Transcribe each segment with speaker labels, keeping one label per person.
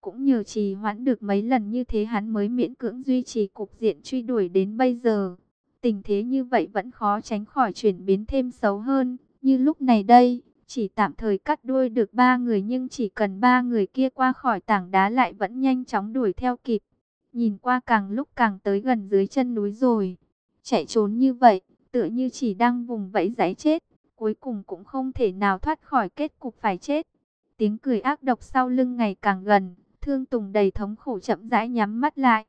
Speaker 1: Cũng nhờ trì hoãn được mấy lần như thế hắn mới miễn cưỡng duy trì cục diện truy đuổi đến bây giờ. Tình thế như vậy vẫn khó tránh khỏi chuyển biến thêm xấu hơn, như lúc này đây, chỉ tạm thời cắt đuôi được ba người nhưng chỉ cần ba người kia qua khỏi tảng đá lại vẫn nhanh chóng đuổi theo kịp. Nhìn qua càng lúc càng tới gần dưới chân núi rồi, chạy trốn như vậy, tựa như chỉ đang vùng vẫy giấy chết, cuối cùng cũng không thể nào thoát khỏi kết cục phải chết. Tiếng cười ác độc sau lưng ngày càng gần, Thương Tùng đầy thống khổ chậm rãi nhắm mắt lại.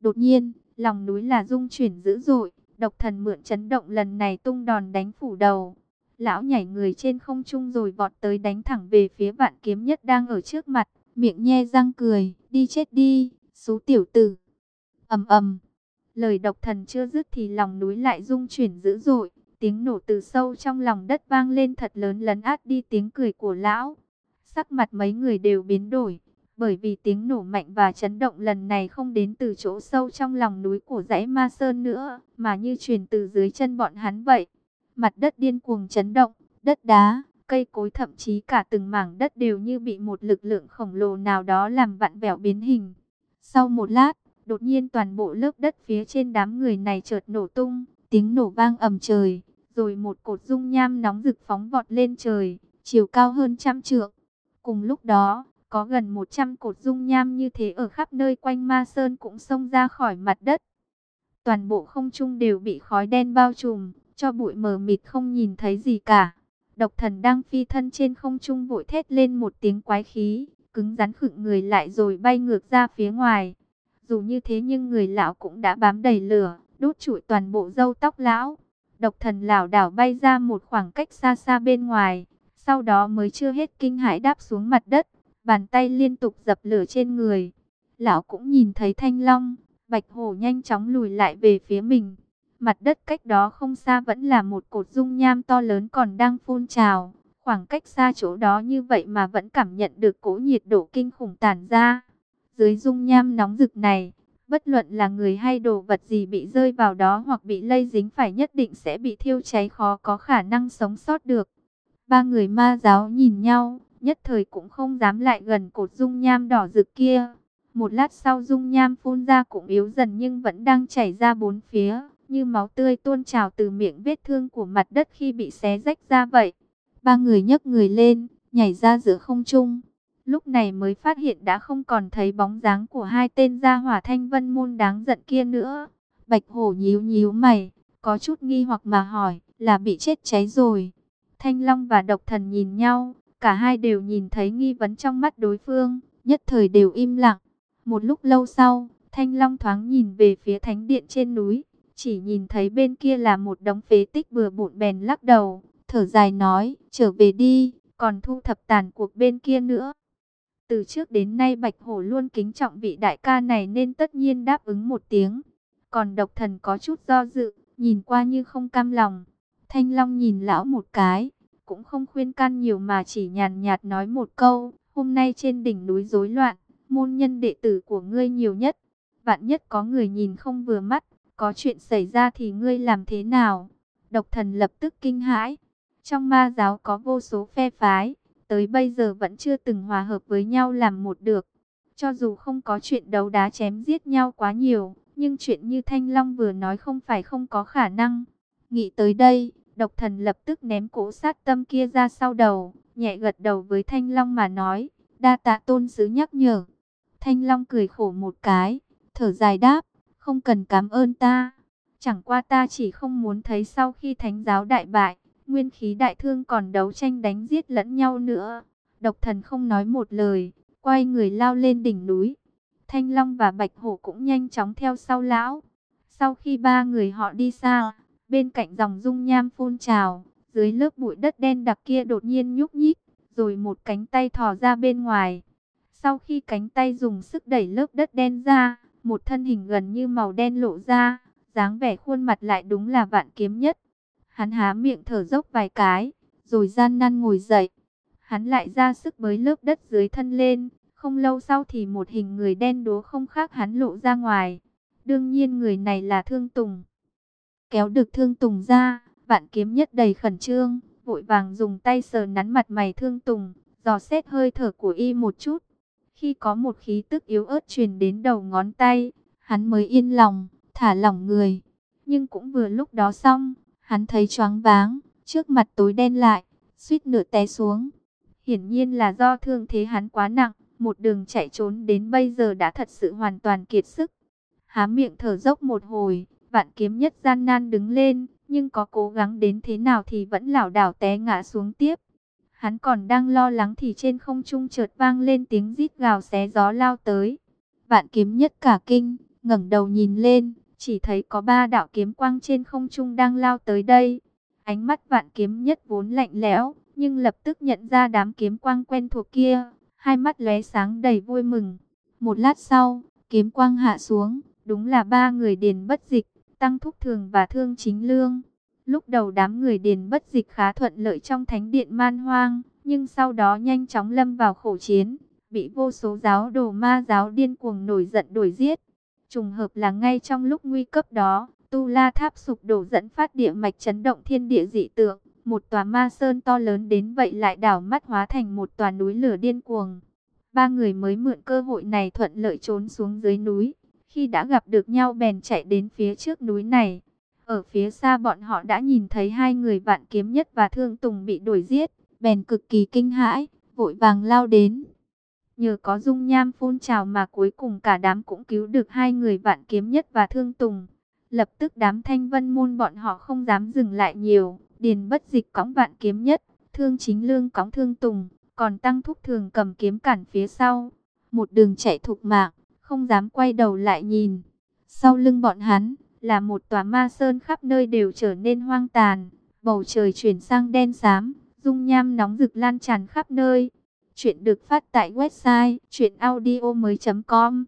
Speaker 1: Đột nhiên, lòng núi là rung chuyển dữ dội, độc thần mượn chấn động lần này tung đòn đánh phủ đầu. Lão nhảy người trên không trung rồi vọt tới đánh thẳng về phía vạn kiếm nhất đang ở trước mặt, miệng nhe răng cười, đi chết đi, số tiểu tử. ầm ầm, lời độc thần chưa dứt thì lòng núi lại rung chuyển dữ dội, tiếng nổ từ sâu trong lòng đất vang lên thật lớn lấn át đi tiếng cười của lão. Sắc mặt mấy người đều biến đổi, bởi vì tiếng nổ mạnh và chấn động lần này không đến từ chỗ sâu trong lòng núi của dãy Ma Sơn nữa, mà như truyền từ dưới chân bọn hắn vậy. Mặt đất điên cuồng chấn động, đất đá, cây cối thậm chí cả từng mảng đất đều như bị một lực lượng khổng lồ nào đó làm vặn vẹo biến hình. Sau một lát, đột nhiên toàn bộ lớp đất phía trên đám người này chợt nổ tung, tiếng nổ vang ầm trời, rồi một cột dung nham nóng rực phóng vọt lên trời, chiều cao hơn trăm trượng. Cùng lúc đó, có gần 100 cột dung nham như thế ở khắp nơi quanh Ma Sơn cũng xông ra khỏi mặt đất. Toàn bộ không trung đều bị khói đen bao trùm, cho bụi mờ mịt không nhìn thấy gì cả. Độc thần đang phi thân trên không trung vội thét lên một tiếng quái khí, cứng rắn khựng người lại rồi bay ngược ra phía ngoài. Dù như thế nhưng người lão cũng đã bám đầy lửa, đốt trụi toàn bộ râu tóc lão. Độc thần lảo đảo bay ra một khoảng cách xa xa bên ngoài, sau đó mới chưa hết kinh hãi đáp xuống mặt đất bàn tay liên tục dập lửa trên người. Lão cũng nhìn thấy thanh long, bạch hổ nhanh chóng lùi lại về phía mình. Mặt đất cách đó không xa vẫn là một cột dung nham to lớn còn đang phun trào. Khoảng cách xa chỗ đó như vậy mà vẫn cảm nhận được cỗ nhiệt độ kinh khủng tản ra. Dưới dung nham nóng rực này, bất luận là người hay đồ vật gì bị rơi vào đó hoặc bị lây dính phải nhất định sẽ bị thiêu cháy khó có khả năng sống sót được. Ba người ma giáo nhìn nhau, nhất thời cũng không dám lại gần cột dung nham đỏ rực kia. Một lát sau dung nham phun ra cũng yếu dần nhưng vẫn đang chảy ra bốn phía, như máu tươi tuôn trào từ miệng vết thương của mặt đất khi bị xé rách ra vậy. Ba người nhấc người lên, nhảy ra giữa không trung. Lúc này mới phát hiện đã không còn thấy bóng dáng của hai tên gia hỏa thanh vân môn đáng giận kia nữa. Bạch hổ nhíu nhíu mày, có chút nghi hoặc mà hỏi, là bị chết cháy rồi. Thanh Long và Độc Thần nhìn nhau, Cả hai đều nhìn thấy nghi vấn trong mắt đối phương, nhất thời đều im lặng. Một lúc lâu sau, Thanh Long thoáng nhìn về phía thánh điện trên núi, chỉ nhìn thấy bên kia là một đống phế tích bừa bộn bèn lắc đầu, thở dài nói, trở về đi, còn thu thập tàn cuộc bên kia nữa. Từ trước đến nay Bạch Hổ luôn kính trọng vị đại ca này nên tất nhiên đáp ứng một tiếng. Còn độc thần có chút do dự, nhìn qua như không cam lòng. Thanh Long nhìn lão một cái, cũng không khuyên can nhiều mà chỉ nhàn nhạt nói một câu, hôm nay trên đỉnh núi rối loạn, môn nhân đệ tử của ngươi nhiều nhất, vạn nhất có người nhìn không vừa mắt, có chuyện xảy ra thì ngươi làm thế nào? Độc thần lập tức kinh hãi, trong ma giáo có vô số phe phái, tới bây giờ vẫn chưa từng hòa hợp với nhau làm một được. Cho dù không có chuyện đấu đá chém giết nhau quá nhiều, nhưng chuyện như Thanh Long vừa nói không phải không có khả năng. Nghĩ tới đây, Độc thần lập tức ném cỗ sát tâm kia ra sau đầu, nhẹ gật đầu với Thanh Long mà nói, đa tạ tôn sứ nhắc nhở. Thanh Long cười khổ một cái, thở dài đáp, không cần cảm ơn ta. Chẳng qua ta chỉ không muốn thấy sau khi thánh giáo đại bại, nguyên khí đại thương còn đấu tranh đánh giết lẫn nhau nữa. Độc thần không nói một lời, quay người lao lên đỉnh núi. Thanh Long và Bạch Hổ cũng nhanh chóng theo sau lão. Sau khi ba người họ đi xa, Bên cạnh dòng dung nham phun trào, dưới lớp bụi đất đen đặc kia đột nhiên nhúc nhích, rồi một cánh tay thò ra bên ngoài. Sau khi cánh tay dùng sức đẩy lớp đất đen ra, một thân hình gần như màu đen lộ ra, dáng vẻ khuôn mặt lại đúng là vạn kiếm nhất. Hắn há miệng thở dốc vài cái, rồi gian nan ngồi dậy. Hắn lại ra sức bới lớp đất dưới thân lên, không lâu sau thì một hình người đen đố không khác hắn lộ ra ngoài. Đương nhiên người này là Thương Tùng. Kéo được Thương Tùng ra, vạn kiếm nhất đầy khẩn trương, vội vàng dùng tay sờ nắn mặt mày Thương Tùng, dò xét hơi thở của y một chút. Khi có một khí tức yếu ớt truyền đến đầu ngón tay, hắn mới yên lòng, thả lỏng người. Nhưng cũng vừa lúc đó xong, hắn thấy choáng váng, trước mặt tối đen lại, suýt nửa té xuống. Hiển nhiên là do thương thế hắn quá nặng, một đường chạy trốn đến bây giờ đã thật sự hoàn toàn kiệt sức. Há miệng thở dốc một hồi, vạn kiếm nhất gian nan đứng lên, nhưng có cố gắng đến thế nào thì vẫn lảo đảo té ngã xuống tiếp. Hắn còn đang lo lắng thì trên không trung chợt vang lên tiếng rít gào xé gió lao tới. Vạn kiếm nhất cả kinh, ngẩng đầu nhìn lên, chỉ thấy có ba đạo kiếm quang trên không trung đang lao tới đây. Ánh mắt vạn kiếm nhất vốn lạnh lẽo, nhưng lập tức nhận ra đám kiếm quang quen thuộc kia, hai mắt lóe sáng đầy vui mừng. Một lát sau, kiếm quang hạ xuống, đúng là ba người điền bất dịch, tăng thúc thường và thương chính lương. Lúc đầu đám người điền bất dịch khá thuận lợi trong thánh điện man hoang, nhưng sau đó nhanh chóng lâm vào khổ chiến, bị vô số giáo đồ ma giáo điên cuồng nổi giận đuổi giết. Trùng hợp là ngay trong lúc nguy cấp đó, Tu La Tháp sụp đổ dẫn phát địa mạch chấn động thiên địa dị tượng, một tòa ma sơn to lớn đến vậy lại đảo mắt hóa thành một tòa núi lửa điên cuồng. Ba người mới mượn cơ hội này thuận lợi trốn xuống dưới núi, khi đã gặp được nhau bèn chạy đến phía trước núi này. Ở phía xa bọn họ đã nhìn thấy hai người vạn kiếm nhất và thương tùng bị đuổi giết, bèn cực kỳ kinh hãi, vội vàng lao đến. Nhờ có dung nham phun trào mà cuối cùng cả đám cũng cứu được hai người vạn kiếm nhất và thương tùng. Lập tức đám thanh vân môn bọn họ không dám dừng lại nhiều, điền bất dịch cõng vạn kiếm nhất, thương chính lương cõng thương tùng, còn tăng thúc thường cầm kiếm cản phía sau. Một đường chạy thục mạng, không dám quay đầu lại nhìn. Sau lưng bọn hắn, là một tòa ma sơn khắp nơi đều trở nên hoang tàn, bầu trời chuyển sang đen xám, dung nham nóng rực lan tràn khắp nơi. Chuyện được phát tại website chuyenaudio.com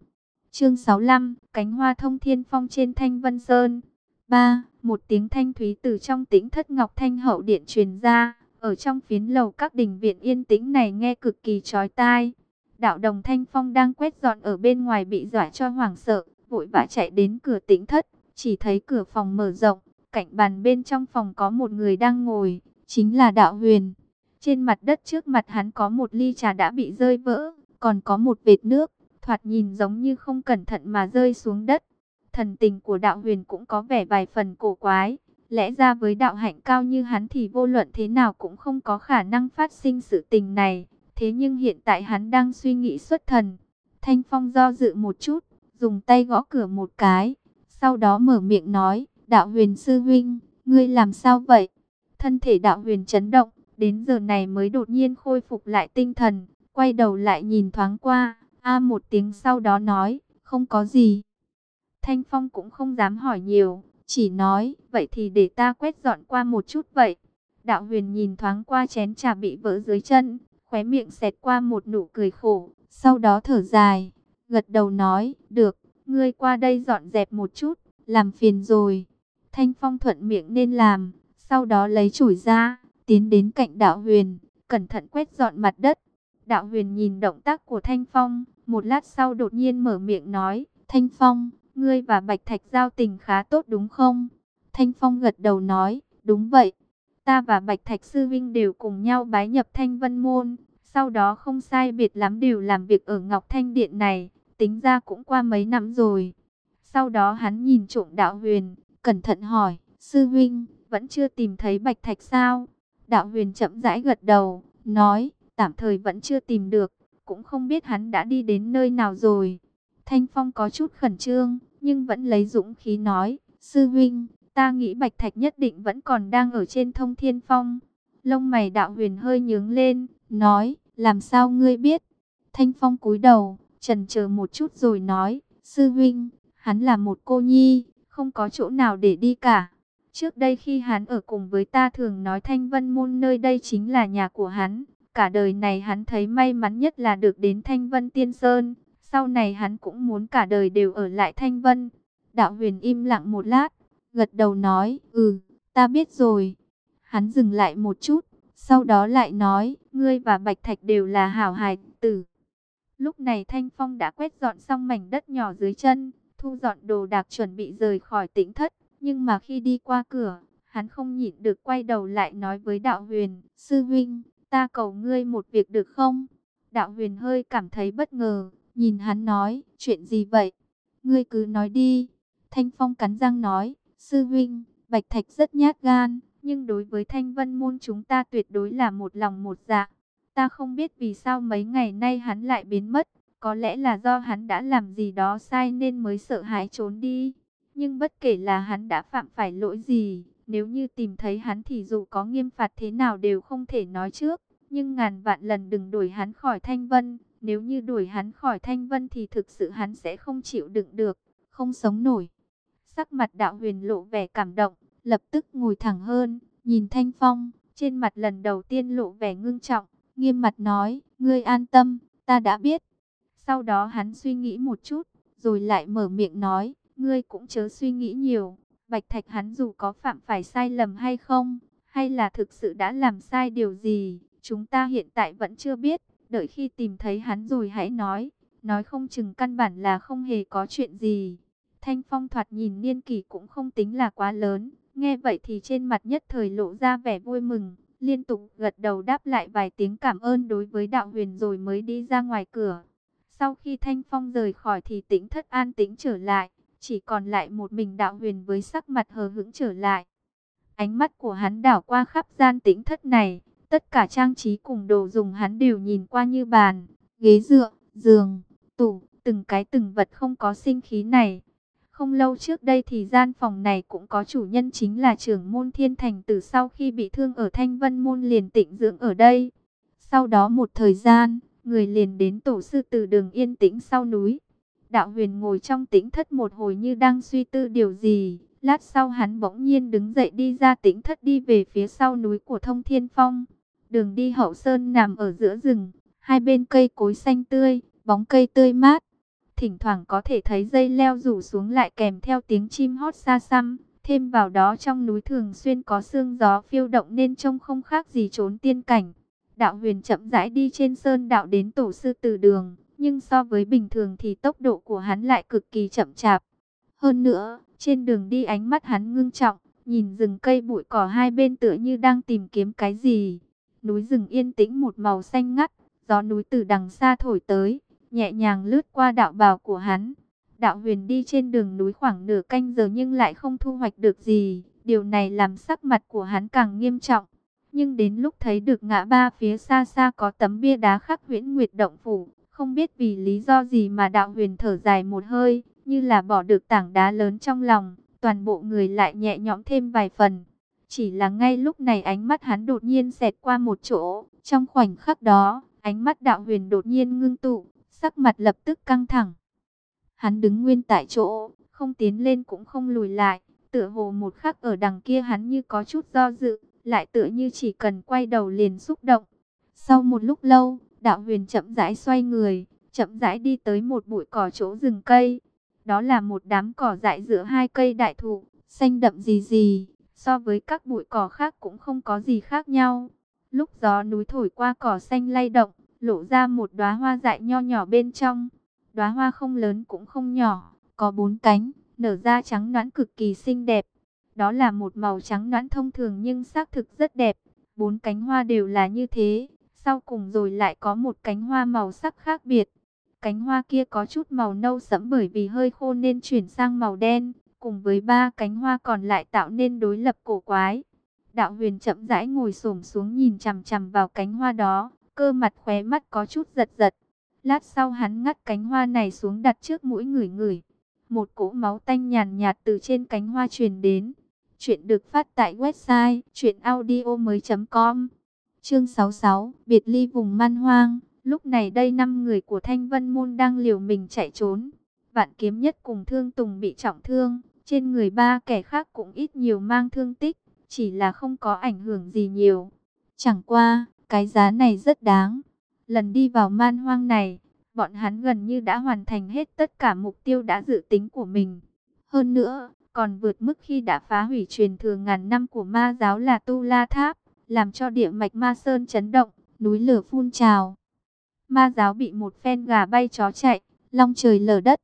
Speaker 1: Chương 65, cánh hoa thông thiên phong trên Thanh Vân Sơn 3. Một tiếng thanh thúy từ trong tĩnh thất ngọc thanh hậu điện truyền ra, ở trong phiến lầu các đình viện yên tĩnh này nghe cực kỳ chói tai. Đạo đồng thanh phong đang quét dọn ở bên ngoài bị dọa cho hoảng sợ, vội vã chạy đến cửa tĩnh thất, chỉ thấy cửa phòng mở rộng, cạnh bàn bên trong phòng có một người đang ngồi, chính là đạo huyền. Trên mặt đất trước mặt hắn có một ly trà đã bị rơi vỡ, còn có một vệt nước, thoạt nhìn giống như không cẩn thận mà rơi xuống đất. Thần tình của đạo huyền cũng có vẻ vài phần cổ quái. Lẽ ra với đạo hạnh cao như hắn thì vô luận thế nào cũng không có khả năng phát sinh sự tình này. Thế nhưng hiện tại hắn đang suy nghĩ xuất thần. Thanh Phong do dự một chút, dùng tay gõ cửa một cái. Sau đó mở miệng nói, đạo huyền sư huynh, ngươi làm sao vậy? Thân thể đạo huyền chấn động, đến giờ này mới đột nhiên khôi phục lại tinh thần. Quay đầu lại nhìn thoáng qua, a một tiếng sau đó nói, không có gì. Thanh Phong cũng không dám hỏi nhiều, chỉ nói, vậy thì để ta quét dọn qua một chút vậy. Đạo huyền nhìn thoáng qua chén trà bị vỡ dưới chân, khóe miệng xẹt qua một nụ cười khổ, sau đó thở dài, gật đầu nói, được, ngươi qua đây dọn dẹp một chút, làm phiền rồi. Thanh Phong thuận miệng nên làm, sau đó lấy chổi ra, tiến đến cạnh đạo huyền, cẩn thận quét dọn mặt đất. Đạo huyền nhìn động tác của Thanh Phong, một lát sau đột nhiên mở miệng nói, Thanh Phong, ngươi và Bạch Thạch giao tình khá tốt đúng không? Thanh Phong gật đầu nói, đúng vậy. Ta và Bạch Thạch Sư Vinh đều cùng nhau bái nhập Thanh Vân Môn. Sau đó không sai biệt lắm đều làm việc ở Ngọc Thanh Điện này. Tính ra cũng qua mấy năm rồi. Sau đó hắn nhìn trộm đạo huyền, cẩn thận hỏi, Sư Vinh, vẫn chưa tìm thấy Bạch Thạch sao? Đạo huyền chậm rãi gật đầu, nói, tạm thời vẫn chưa tìm được, cũng không biết hắn đã đi đến nơi nào rồi. Thanh Phong có chút khẩn trương, nhưng vẫn lấy dũng khí nói, Sư Vinh, ta nghĩ Bạch Thạch nhất định vẫn còn đang ở trên thông thiên phong. Lông mày đạo huyền hơi nhướng lên, nói, làm sao ngươi biết? Thanh Phong cúi đầu, trần chờ một chút rồi nói, Sư huynh hắn là một cô nhi, không có chỗ nào để đi cả. Trước đây khi hắn ở cùng với ta thường nói Thanh Vân Môn nơi đây chính là nhà của hắn. Cả đời này hắn thấy may mắn nhất là được đến Thanh Vân Tiên Sơn. Sau này hắn cũng muốn cả đời đều ở lại Thanh Vân. Đạo huyền im lặng một lát, gật đầu nói, ừ, ta biết rồi. Hắn dừng lại một chút, sau đó lại nói, ngươi và Bạch Thạch đều là hảo hài tử. Lúc này Thanh Phong đã quét dọn xong mảnh đất nhỏ dưới chân, thu dọn đồ đạc chuẩn bị rời khỏi tĩnh thất. Nhưng mà khi đi qua cửa, hắn không nhịn được quay đầu lại nói với đạo huyền, Sư Vinh, ta cầu ngươi một việc được không? Đạo huyền hơi cảm thấy bất ngờ, nhìn hắn nói, chuyện gì vậy? Ngươi cứ nói đi. Thanh Phong cắn răng nói, sư vinh, Bạch Thạch rất nhát gan, nhưng đối với thanh vân môn chúng ta tuyệt đối là một lòng một dạ. Ta không biết vì sao mấy ngày nay hắn lại biến mất, có lẽ là do hắn đã làm gì đó sai nên mới sợ hãi trốn đi. Nhưng bất kể là hắn đã phạm phải lỗi gì, nếu như tìm thấy hắn thì dù có nghiêm phạt thế nào đều không thể nói trước. Nhưng ngàn vạn lần đừng đuổi hắn khỏi Thanh Vân. Nếu như đuổi hắn khỏi Thanh Vân thì thực sự hắn sẽ không chịu đựng được, không sống nổi. Sắc mặt đạo huyền lộ vẻ cảm động, lập tức ngồi thẳng hơn, nhìn Thanh Phong, trên mặt lần đầu tiên lộ vẻ ngưng trọng, nghiêm mặt nói, ngươi an tâm, ta đã biết. Sau đó hắn suy nghĩ một chút, rồi lại mở miệng nói, ngươi cũng chớ suy nghĩ nhiều, Bạch Thạch hắn dù có phạm phải sai lầm hay không, hay là thực sự đã làm sai điều gì, chúng ta hiện tại vẫn chưa biết, đợi khi tìm thấy hắn rồi hãy nói, nói không chừng căn bản là không hề có chuyện gì. Thanh Phong thoạt nhìn niên kỷ cũng không tính là quá lớn, nghe vậy thì trên mặt nhất thời lộ ra vẻ vui mừng, liên tục gật đầu đáp lại vài tiếng cảm ơn đối với đạo huyền rồi mới đi ra ngoài cửa. Sau khi Thanh Phong rời khỏi thì tĩnh thất an tĩnh trở lại, chỉ còn lại một mình đạo huyền với sắc mặt hờ hững trở lại. Ánh mắt của hắn đảo qua khắp gian tĩnh thất này, tất cả trang trí cùng đồ dùng hắn đều nhìn qua như bàn, ghế dựa, giường, tủ, từng cái từng vật không có sinh khí này. Không lâu trước đây thì gian phòng này cũng có chủ nhân chính là trưởng môn thiên thành từ sau khi bị thương ở Thanh Vân Môn liền tịnh dưỡng ở đây. Sau đó một thời gian, người liền đến tổ sư từ đường yên tĩnh sau núi. Đạo huyền ngồi trong tĩnh thất một hồi như đang suy tư điều gì. Lát sau hắn bỗng nhiên đứng dậy đi ra tĩnh thất đi về phía sau núi của thông thiên phong. Đường đi hậu sơn nằm ở giữa rừng, hai bên cây cối xanh tươi, bóng cây tươi mát. Thỉnh thoảng có thể thấy dây leo rủ xuống lại kèm theo tiếng chim hót xa xăm. Thêm vào đó trong núi thường xuyên có sương gió phiêu động nên trông không khác gì trốn tiên cảnh. Đạo huyền chậm rãi đi trên sơn đạo đến tổ sư từ đường, nhưng so với bình thường thì tốc độ của hắn lại cực kỳ chậm chạp. Hơn nữa, trên đường đi ánh mắt hắn ngưng trọng, nhìn rừng cây bụi cỏ hai bên tựa như đang tìm kiếm cái gì. Núi rừng yên tĩnh một màu xanh ngắt, gió núi từ đằng xa thổi tới, nhẹ nhàng lướt qua đạo bào của hắn. Đạo huyền đi trên đường núi khoảng nửa canh giờ nhưng lại không thu hoạch được gì. Điều này làm sắc mặt của hắn càng nghiêm trọng. Nhưng đến lúc thấy được ngã ba phía xa xa có tấm bia đá khắc huyễn nguyệt động phủ. Không biết vì lý do gì mà đạo huyền thở dài một hơi, như là bỏ được tảng đá lớn trong lòng. Toàn bộ người lại nhẹ nhõm thêm vài phần. Chỉ là ngay lúc này ánh mắt hắn đột nhiên xẹt qua một chỗ. Trong khoảnh khắc đó, ánh mắt đạo huyền đột nhiên ngưng tụ, sắc mặt lập tức căng thẳng. Hắn đứng nguyên tại chỗ, không tiến lên cũng không lùi lại. Tựa hồ một khắc ở đằng kia hắn như có chút do dự, lại tựa như chỉ cần quay đầu liền xúc động. Sau một lúc lâu, đạo huyền chậm rãi xoay người, chậm rãi đi tới một bụi cỏ chỗ rừng cây. Đó là một đám cỏ dại giữa hai cây đại thụ, xanh đậm gì gì, so với các bụi cỏ khác cũng không có gì khác nhau. Lúc gió núi thổi qua cỏ xanh lay động, lộ ra một đóa hoa dại nho nhỏ bên trong. Đóa hoa không lớn cũng không nhỏ, có bốn cánh, nở ra trắng nõn cực kỳ xinh đẹp. Đó là một màu trắng nõn thông thường nhưng xác thực rất đẹp. Bốn cánh hoa đều là như thế, sau cùng rồi lại có một cánh hoa màu sắc khác biệt. Cánh hoa kia có chút màu nâu sẫm bởi vì hơi khô nên chuyển sang màu đen, cùng với ba cánh hoa còn lại tạo nên đối lập cổ quái. Đạo huyền chậm rãi ngồi xổm xuống nhìn chằm chằm vào cánh hoa đó, cơ mặt khóe mắt có chút giật giật. Lát sau hắn ngắt cánh hoa này xuống đặt trước mũi người người. Một cỗ máu tanh nhàn nhạt từ trên cánh hoa truyền đến. Chuyện được phát tại website chuyenaudio.com Chương 66, biệt ly vùng man hoang. Lúc này đây năm người của Thanh Vân Môn đang liều mình chạy trốn. Vạn kiếm nhất cùng thương tùng bị trọng thương. Trên người ba kẻ khác cũng ít nhiều mang thương tích. Chỉ là không có ảnh hưởng gì nhiều. Chẳng qua, cái giá này rất đáng. Lần đi vào man hoang này, bọn hắn gần như đã hoàn thành hết tất cả mục tiêu đã dự tính của mình. Hơn nữa, còn vượt mức khi đã phá hủy truyền thừa ngàn năm của ma giáo là Tu La Tháp, làm cho địa mạch ma sơn chấn động, núi lửa phun trào. Ma giáo bị một phen gà bay chó chạy, long trời lở đất.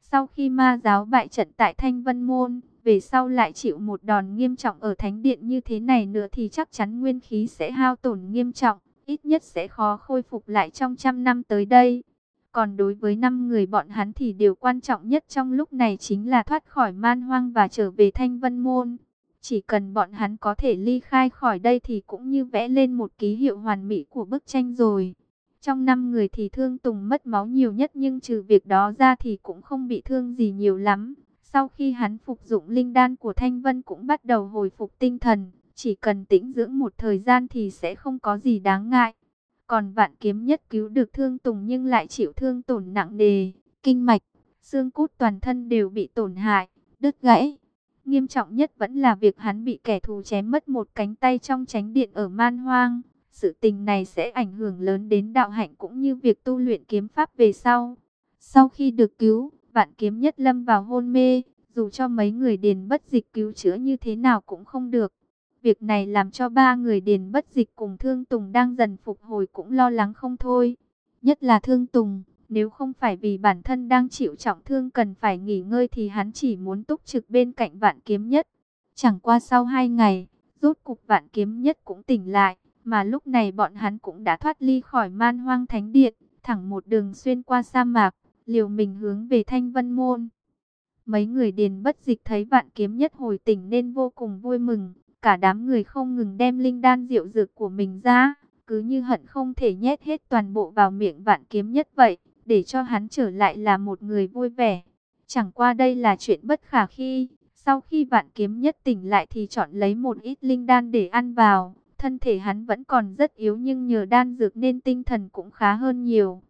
Speaker 1: Sau khi ma giáo bại trận tại Thanh Vân Môn, về sau lại chịu một đòn nghiêm trọng ở thánh điện như thế này nữa thì chắc chắn nguyên khí sẽ hao tổn nghiêm trọng. ít nhất sẽ khó khôi phục lại trong trăm năm tới đây. Còn đối với năm người bọn hắn thì điều quan trọng nhất trong lúc này chính là thoát khỏi man hoang và trở về Thanh Vân Môn. Chỉ cần bọn hắn có thể ly khai khỏi đây thì cũng như vẽ lên một ký hiệu hoàn mỹ của bức tranh rồi. Trong năm người thì Thương Tùng mất máu nhiều nhất nhưng trừ việc đó ra thì cũng không bị thương gì nhiều lắm. Sau khi hắn phục dụng linh đan của Thanh Vân cũng bắt đầu hồi phục tinh thần, chỉ cần tĩnh dưỡng một thời gian thì sẽ không có gì đáng ngại. Còn vạn kiếm nhất cứu được Thương Tùng nhưng lại chịu thương tổn nặng nề, kinh mạch, xương cốt toàn thân đều bị tổn hại, đứt gãy. Nghiêm trọng nhất vẫn là việc hắn bị kẻ thù chém mất một cánh tay trong tránh điện ở man hoang. Sự tình này sẽ ảnh hưởng lớn đến đạo hạnh cũng như việc tu luyện kiếm pháp về sau. Sau khi được cứu, vạn kiếm nhất lâm vào hôn mê, dù cho mấy người điền bất dịch cứu chữa như thế nào cũng không được. Việc này làm cho ba người điền bất dịch cùng Thương Tùng đang dần phục hồi cũng lo lắng không thôi. Nhất là Thương Tùng, nếu không phải vì bản thân đang chịu trọng thương cần phải nghỉ ngơi thì hắn chỉ muốn túc trực bên cạnh vạn kiếm nhất. Chẳng qua sau hai ngày, rốt cục vạn kiếm nhất cũng tỉnh lại, mà lúc này bọn hắn cũng đã thoát ly khỏi man hoang thánh điện, thẳng một đường xuyên qua sa mạc, liều mình hướng về thanh vân môn. Mấy người điền bất dịch thấy vạn kiếm nhất hồi tỉnh nên vô cùng vui mừng, cả đám người không ngừng đem linh đan rượu dược của mình ra, cứ như hận không thể nhét hết toàn bộ vào miệng vạn kiếm nhất vậy để cho hắn trở lại là một người vui vẻ. Chẳng qua đây là chuyện bất khả khi, sau khi vạn kiếm nhất tỉnh lại thì chọn lấy một ít linh đan để ăn vào. Thân thể hắn vẫn còn rất yếu nhưng nhờ đan dược nên tinh thần cũng khá hơn nhiều.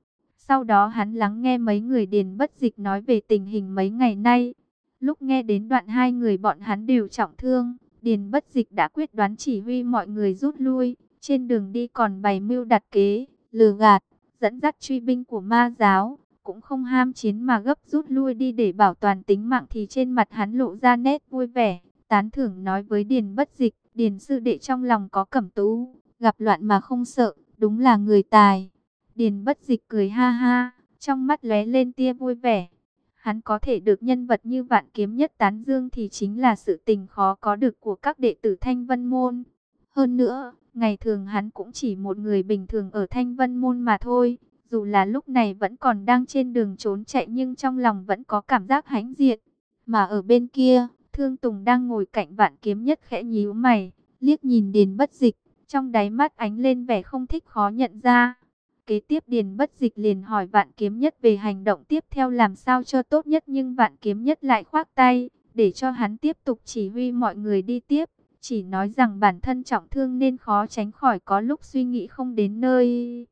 Speaker 1: Sau đó hắn lắng nghe mấy người điền bất dịch nói về tình hình mấy ngày nay. Lúc nghe đến đoạn hai người bọn hắn đều trọng thương, điền bất dịch đã quyết đoán chỉ huy mọi người rút lui. Trên đường đi còn bày mưu đặt kế, lừa gạt, dẫn dắt truy binh của ma giáo, cũng không ham chiến mà gấp rút lui đi để bảo toàn tính mạng thì trên mặt hắn lộ ra nét vui vẻ, tán thưởng nói với Điền bất dịch, Điền sư đệ trong lòng có cẩm tú, gặp loạn mà không sợ, đúng là người tài. Điền bất dịch cười ha ha, trong mắt lóe lên tia vui vẻ. Hắn có thể được nhân vật như vạn kiếm nhất tán dương thì chính là sự tình khó có được của các đệ tử Thanh Vân Môn. Hơn nữa, Ngày thường hắn cũng chỉ một người bình thường ở Thanh Vân Môn mà thôi. Dù là lúc này vẫn còn đang trên đường trốn chạy nhưng trong lòng vẫn có cảm giác hãnh diện. Mà ở bên kia, Thương Tùng đang ngồi cạnh vạn kiếm nhất khẽ nhíu mày, liếc nhìn Điền bất dịch, trong đáy mắt ánh lên vẻ không thích khó nhận ra. Kế tiếp Điền bất dịch liền hỏi vạn kiếm nhất về hành động tiếp theo làm sao cho tốt nhất nhưng vạn kiếm nhất lại khoác tay, để cho hắn tiếp tục chỉ huy mọi người đi tiếp. Chỉ nói rằng bản thân trọng thương nên khó tránh khỏi có lúc suy nghĩ không đến nơi.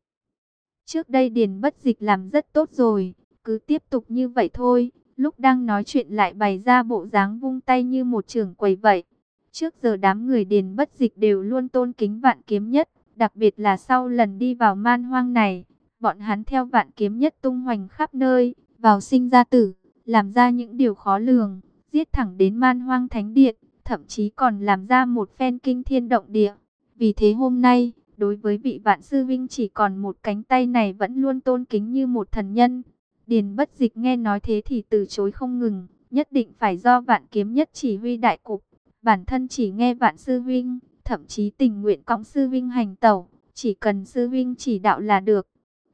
Speaker 1: Trước đây Điền bất dịch làm rất tốt rồi, cứ tiếp tục như vậy thôi. Lúc đang nói chuyện lại bày ra bộ dáng vung tay như một trưởng quầy vậy. Trước giờ đám người Điền bất dịch đều luôn tôn kính vạn kiếm nhất, đặc biệt là sau lần đi vào man hoang này. Bọn hắn theo vạn kiếm nhất tung hoành khắp nơi, vào sinh ra tử, làm ra những điều khó lường, giết thẳng đến man hoang thánh điện thậm chí còn làm ra một phen kinh thiên động địa. Vì thế hôm nay, đối với vị vạn sư vinh chỉ còn một cánh tay này vẫn luôn tôn kính như một thần nhân. Điền bất dịch nghe nói thế thì từ chối không ngừng, nhất định phải do vạn kiếm nhất chỉ huy đại cục. Bản thân chỉ nghe vạn sư vinh, thậm chí tình nguyện cõng sư vinh hành tẩu, chỉ cần sư vinh chỉ đạo là được.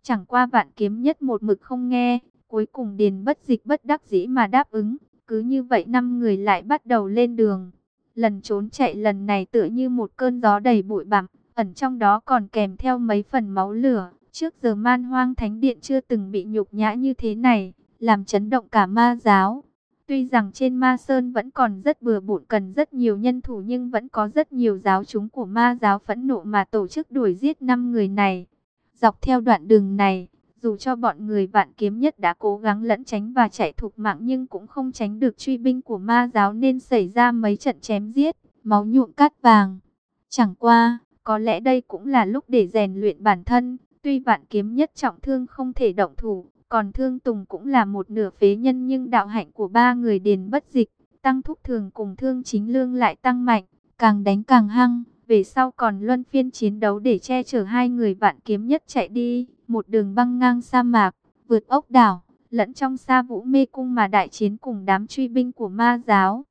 Speaker 1: Chẳng qua vạn kiếm nhất một mực không nghe, cuối cùng điền bất dịch bất đắc dĩ mà đáp ứng. Cứ như vậy năm người lại bắt đầu lên đường. Lần trốn chạy lần này tựa như một cơn gió đầy bụi bặm, ẩn trong đó còn kèm theo mấy phần máu lửa. Trước giờ man hoang thánh điện chưa từng bị nhục nhã như thế này, làm chấn động cả ma giáo. Tuy rằng trên ma sơn vẫn còn rất bừa bộn cần rất nhiều nhân thủ nhưng vẫn có rất nhiều giáo chúng của ma giáo phẫn nộ mà tổ chức đuổi giết năm người này. Dọc theo đoạn đường này, dù cho bọn người vạn kiếm nhất đã cố gắng lẫn tránh và chạy thục mạng nhưng cũng không tránh được truy binh của ma giáo nên xảy ra mấy trận chém giết, máu nhuộm cát vàng. Chẳng qua, có lẽ đây cũng là lúc để rèn luyện bản thân, tuy vạn kiếm nhất trọng thương không thể động thủ, còn thương tùng cũng là một nửa phế nhân nhưng đạo hạnh của ba người điền bất dịch, tăng thúc thường cùng thương chính lương lại tăng mạnh, càng đánh càng hăng, về sau còn luân phiên chiến đấu để che chở hai người vạn kiếm nhất chạy đi một đường băng ngang sa mạc, vượt ốc đảo, lẫn trong sa vũ mê cung mà đại chiến cùng đám truy binh của ma giáo.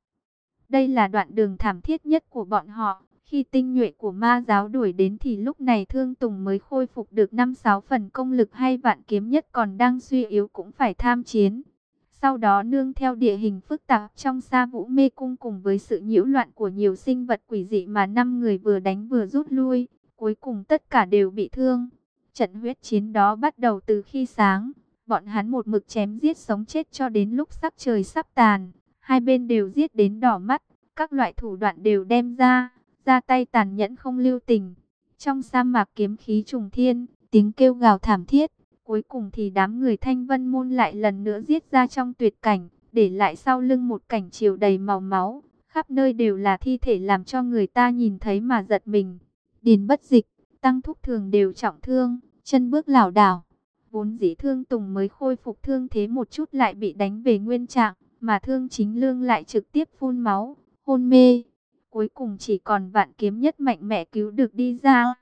Speaker 1: Đây là đoạn đường thảm thiết nhất của bọn họ, khi tinh nhuệ của ma giáo đuổi đến thì lúc này Thương Tùng mới khôi phục được 5-6 phần công lực hay vạn kiếm nhất còn đang suy yếu cũng phải tham chiến. Sau đó nương theo địa hình phức tạp trong sa vũ mê cung cùng với sự nhiễu loạn của nhiều sinh vật quỷ dị mà năm người vừa đánh vừa rút lui, cuối cùng tất cả đều bị thương. Trận huyết chiến đó bắt đầu từ khi sáng, bọn hắn một mực chém giết sống chết cho đến lúc sắc trời sắp tàn, hai bên đều giết đến đỏ mắt, các loại thủ đoạn đều đem ra, ra tay tàn nhẫn không lưu tình. Trong sa mạc kiếm khí trùng thiên, tiếng kêu gào thảm thiết, cuối cùng thì đám người thanh vân môn lại lần nữa giết ra trong tuyệt cảnh, để lại sau lưng một cảnh chiều đầy màu máu, khắp nơi đều là thi thể làm cho người ta nhìn thấy mà giật mình. Điền bất dịch, tăng thúc thường đều trọng thương, chân bước lảo đảo. Vốn dĩ thương Tùng mới khôi phục thương thế một chút lại bị đánh về nguyên trạng, mà thương chính lương lại trực tiếp phun máu, hôn mê. Cuối cùng chỉ còn vạn kiếm nhất mạnh mẽ cứu được đi ra.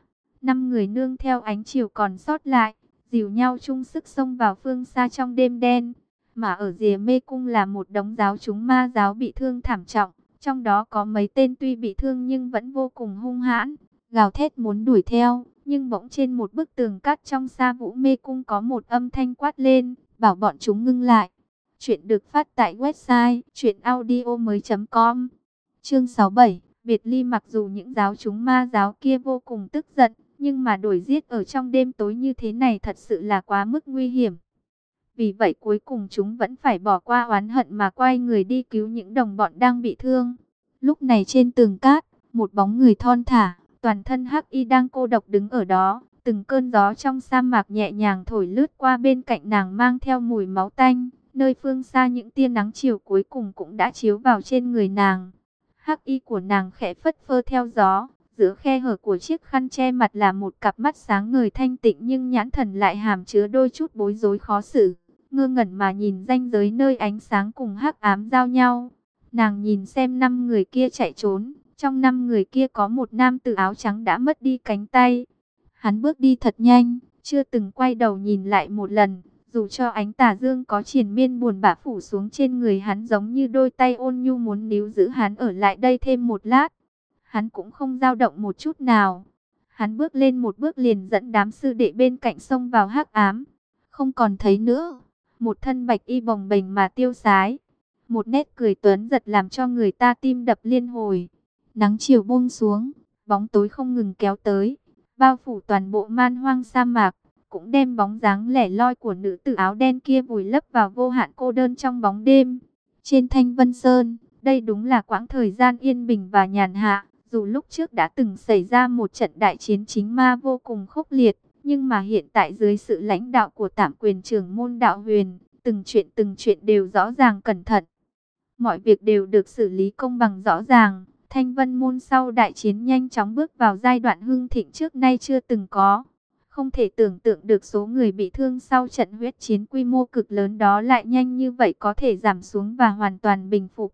Speaker 1: Năm người nương theo ánh chiều còn sót lại, dìu nhau chung sức xông vào phương xa trong đêm đen. Mà ở rìa mê cung là một đống giáo chúng ma giáo bị thương thảm trọng. Trong đó có mấy tên tuy bị thương nhưng vẫn vô cùng hung hãn, gào thét muốn đuổi theo. Nhưng bỗng trên một bức tường cát trong xa vũ mê cung có một âm thanh quát lên, bảo bọn chúng ngưng lại. Chuyện được phát tại website chuyenaudio.com Chương 67 Biệt ly mặc dù những giáo chúng ma giáo kia vô cùng tức giận, nhưng mà đuổi giết ở trong đêm tối như thế này thật sự là quá mức nguy hiểm. Vì vậy cuối cùng chúng vẫn phải bỏ qua oán hận mà quay người đi cứu những đồng bọn đang bị thương. Lúc này trên tường cát, một bóng người thon thả, toàn thân hắc y đang cô độc đứng ở đó. Từng cơn gió trong sa mạc nhẹ nhàng thổi lướt qua bên cạnh nàng mang theo mùi máu tanh. Nơi phương xa những tia nắng chiều cuối cùng cũng đã chiếu vào trên người nàng. Hắc y của nàng khẽ phất phơ theo gió, giữa khe hở của chiếc khăn che mặt là một cặp mắt sáng ngời thanh tịnh nhưng nhãn thần lại hàm chứa đôi chút bối rối khó xử. Ngơ ngẩn mà nhìn ranh giới nơi ánh sáng cùng hắc ám giao nhau. Nàng nhìn xem năm người kia chạy trốn. Trong năm người kia có một nam tử áo trắng đã mất đi cánh tay. Hắn bước đi thật nhanh, chưa từng quay đầu nhìn lại một lần. Dù cho ánh tà dương có triển miên buồn bã phủ xuống trên người hắn giống như đôi tay ôn nhu muốn níu giữ hắn ở lại đây thêm một lát. Hắn cũng không dao động một chút nào. Hắn bước lên một bước liền dẫn đám sư đệ bên cạnh sông vào hắc ám. Không còn thấy nữa. Một thân bạch y bồng bềnh mà tiêu sái. Một nét cười tuấn giật làm cho người ta tim đập liên hồi. Nắng chiều buông xuống, bóng tối không ngừng kéo tới. Bao phủ toàn bộ man hoang sa mạc cũng đem bóng dáng lẻ loi của nữ tử áo đen kia vùi lấp vào vô hạn cô đơn trong bóng đêm. Trên Thanh Vân Sơn, đây đúng là quãng thời gian yên bình và nhàn hạ, dù lúc trước đã từng xảy ra một trận đại chiến chính ma vô cùng khốc liệt, nhưng mà hiện tại dưới sự lãnh đạo của tạm quyền trưởng môn đạo huyền, từng chuyện từng chuyện đều rõ ràng cẩn thận. Mọi việc đều được xử lý công bằng rõ ràng, Thanh Vân Môn sau đại chiến nhanh chóng bước vào giai đoạn hưng thịnh trước nay chưa từng có. Không thể tưởng tượng được số người bị thương sau trận huyết chiến quy mô cực lớn đó lại nhanh như vậy có thể giảm xuống và hoàn toàn bình phục.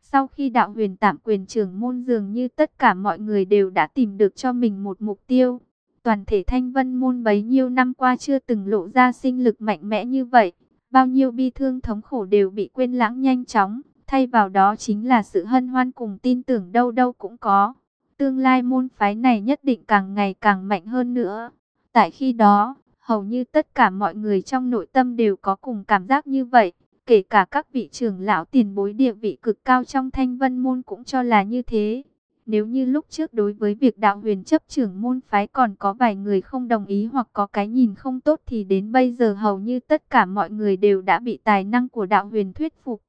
Speaker 1: Sau khi đạo huyền tạm quyền trưởng môn dường như tất cả mọi người đều đã tìm được cho mình một mục tiêu. Toàn thể thanh vân môn bấy nhiêu năm qua chưa từng lộ ra sinh lực mạnh mẽ như vậy. Bao nhiêu bi thương thống khổ đều bị quên lãng nhanh chóng. Thay vào đó chính là sự hân hoan cùng tin tưởng đâu đâu cũng có. Tương lai môn phái này nhất định càng ngày càng mạnh hơn nữa. Tại khi đó, hầu như tất cả mọi người trong nội tâm đều có cùng cảm giác như vậy. Kể cả các vị trưởng lão tiền bối địa vị cực cao trong thanh vân môn cũng cho là như thế. Nếu như lúc trước đối với việc đạo huyền chấp trưởng môn phái còn có vài người không đồng ý hoặc có cái nhìn không tốt thì đến bây giờ hầu như tất cả mọi người đều đã bị tài năng của đạo huyền thuyết phục.